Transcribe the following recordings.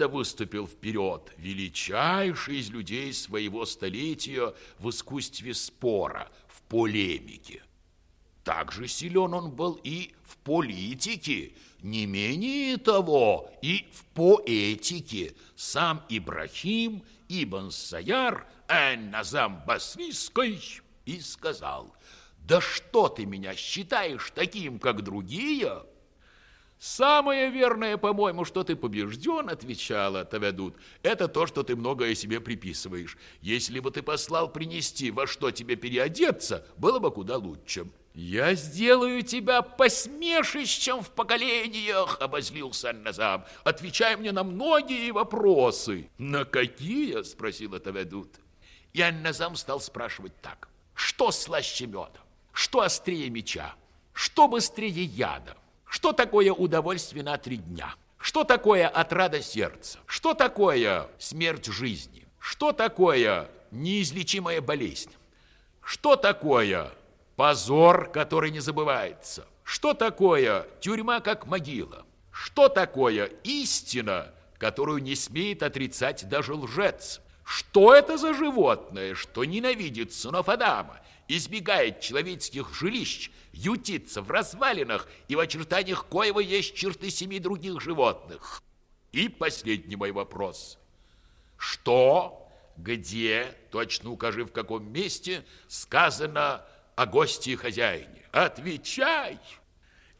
будто выступил вперед, величайший из людей своего столетия в искусстве спора, в полемике. Также силен он был и в политике, не менее того, и в поэтике. Сам Ибрахим Ибн Саяр Эн-Назам Басрийской и сказал, «Да что ты меня считаешь таким, как другие?» «Самое верное, по-моему, что ты побежден», — отвечала Таведут, «это то, что ты многое себе приписываешь. Если бы ты послал принести, во что тебе переодеться, было бы куда лучше». «Я сделаю тебя посмешищем в поколениях», — обозлился Назам. «Отвечай мне на многие вопросы». «На какие?» — спросила Таведут. И Анназам стал спрашивать так. «Что слаще меда? Что острее меча? Что быстрее яда?» Что такое удовольствие на три дня? Что такое отрада сердца? Что такое смерть жизни? Что такое неизлечимая болезнь? Что такое позор, который не забывается? Что такое тюрьма как могила? Что такое истина, которую не смеет отрицать даже лжец? Что это за животное, что ненавидит сынов Адама избегает человеческих жилищ, ютится в развалинах и в очертаниях коего есть черты семи других животных. И последний мой вопрос. Что, где, точно укажи в каком месте, сказано о гости и хозяине? Отвечай!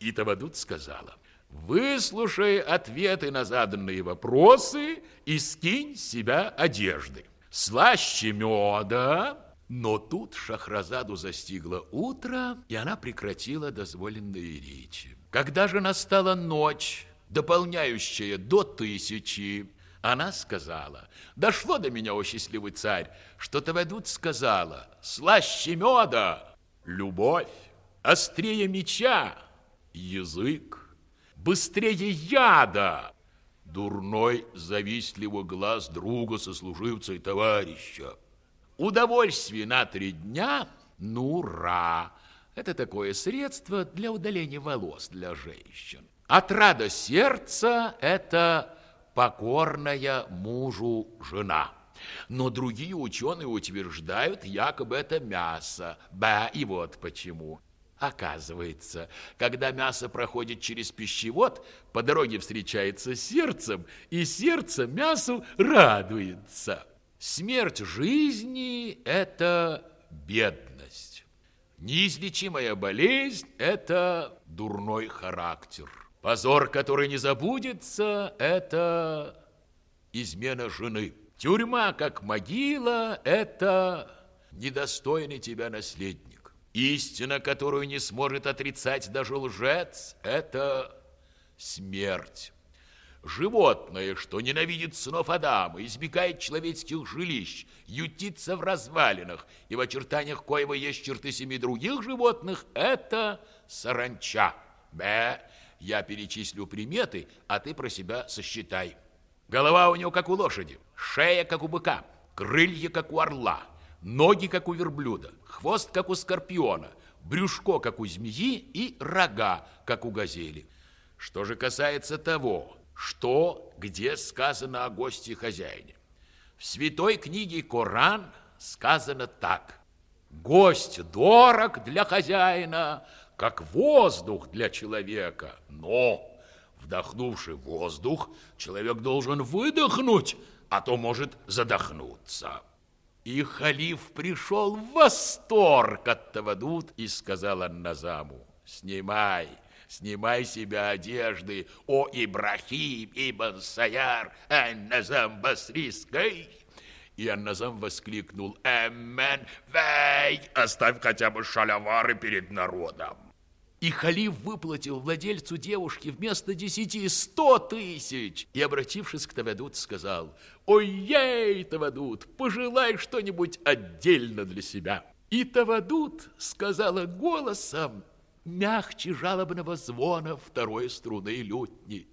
И Тавадут сказала, выслушай ответы на заданные вопросы и скинь себя одежды. Слаще меда, но тут Шахразаду застигло утро, и она прекратила дозволенные речи. Когда же настала ночь, дополняющая до тысячи, она сказала, дошло до меня, о счастливый царь, что Таведут сказала, слаще меда, любовь, острее меча, язык, быстрее яда, дурной завистливый глаз друга, сослуживца и товарища. Удовольствие на три дня – нура. Это такое средство для удаления волос для женщин. Отрада сердца – это покорная мужу жена. Но другие ученые утверждают, якобы это мясо. Ба, и вот почему. Оказывается, когда мясо проходит через пищевод, по дороге встречается сердцем, и сердце мясу радуется. Смерть жизни – это бедность. Неизлечимая болезнь – это дурной характер. Позор, который не забудется – это измена жены. Тюрьма, как могила – это недостойный тебя наследник. Истина, которую не сможет отрицать даже лжец – это смерть. Животное, что ненавидит сынов Адама, избегает человеческих жилищ, ютится в развалинах, и в очертаниях коего есть черты семи других животных, это саранча. Бе, я перечислю приметы, а ты про себя сосчитай. Голова у него, как у лошади, шея, как у быка, крылья, как у орла, ноги, как у верблюда, хвост, как у скорпиона, брюшко, как у змеи, и рога, как у газели. Что же касается того, что, где сказано о гости хозяине. В святой книге Коран сказано так. Гость дорог для хозяина, как воздух для человека. Но, вдохнувший воздух, человек должен выдохнуть, а то может задохнуться. И халиф пришел в восторг от Тавадут и сказал Анназаму, снимай, Снимай себя одежды, о Ибрахим, Ибн Саяр, Анназам Басриской. И Анназам воскликнул, Эммен, вей, оставь хотя бы шалявары перед народом. И халиф выплатил владельцу девушки вместо десяти сто тысяч. И, обратившись к Тавадут, сказал, «Ой-ей, Тавадут, пожелай что-нибудь отдельно для себя». И Тавадут сказала голосом, мягче жалобного звона второй струны лютни.